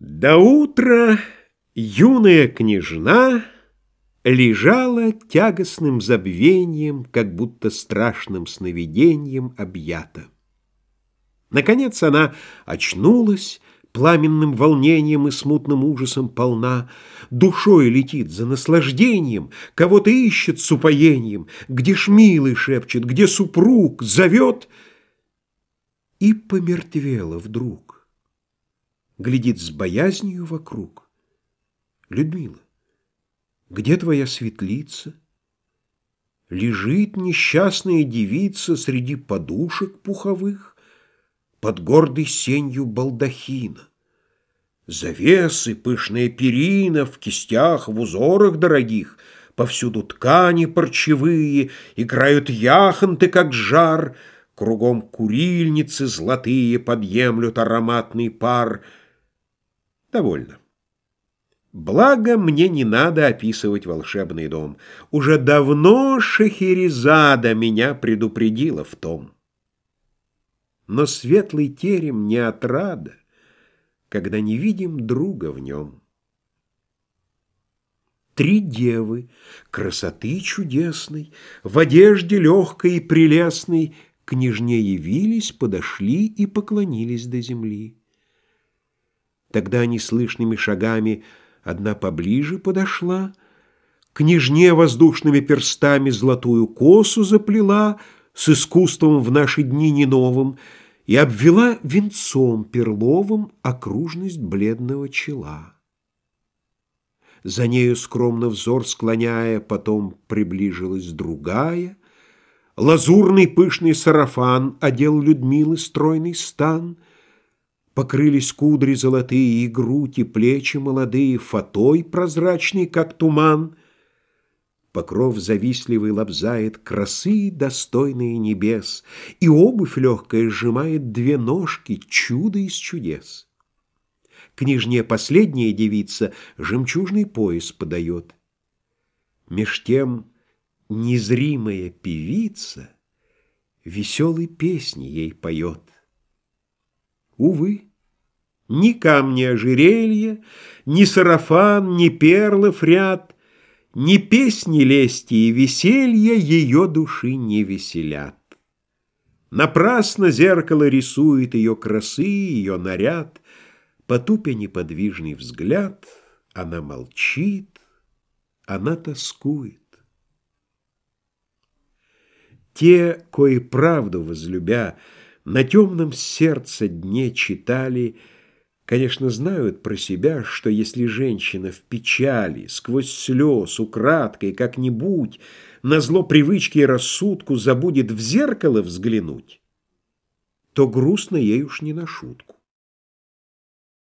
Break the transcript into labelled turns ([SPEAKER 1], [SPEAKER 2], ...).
[SPEAKER 1] До утра юная княжна лежала тягостным забвением, как будто страшным сновидением объята. Наконец она очнулась, пламенным волнением и смутным ужасом полна, душой летит за наслаждением, кого-то ищет с упоением, где ж милый шепчет, где супруг зовет, и помертвела вдруг глядит с боязнью вокруг. Людмила, где твоя светлица? Лежит несчастная девица среди подушек пуховых под гордой сенью балдахина. Завесы, пышная перина в кистях, в узорах дорогих, Повсюду ткани парчевые, играют яхонты, как жар, Кругом курильницы золотые подъемлют ароматный пар — Довольно. Благо, мне не надо описывать волшебный дом. Уже давно Шахерезада меня предупредила в том. Но светлый терем не отрада, когда не видим друга в нем. Три девы, красоты чудесной, в одежде легкой и прелестной, княжне явились, подошли и поклонились до земли. Тогда неслышными шагами одна поближе подошла, Княжне воздушными перстами золотую косу заплела С искусством в наши дни не новым И обвела венцом перловым окружность бледного чела. За нею скромно взор склоняя, Потом приближилась другая, Лазурный пышный сарафан Одел Людмилы стройный стан — Покрылись кудри золотые и грудь, и плечи молодые, Фатой прозрачный, как туман. Покров завистливый лобзает красы, достойные небес, И обувь легкая сжимает две ножки, чудо из чудес. Княжне последняя девица жемчужный пояс подает. Меж тем незримая певица Веселой песни ей поет. Увы, ни камни ожерелья, ни сарафан, ни перлов ряд, Ни песни лести и веселья ее души не веселят. Напрасно зеркало рисует ее красы, ее наряд, Потупя неподвижный взгляд, она молчит, она тоскует. Те, кои правду возлюбя, на темном сердце дне читали, конечно, знают про себя, что если женщина в печали, сквозь слез, украдкой, как-нибудь, на зло привычки и рассудку забудет в зеркало взглянуть, то грустно ей уж не на шутку.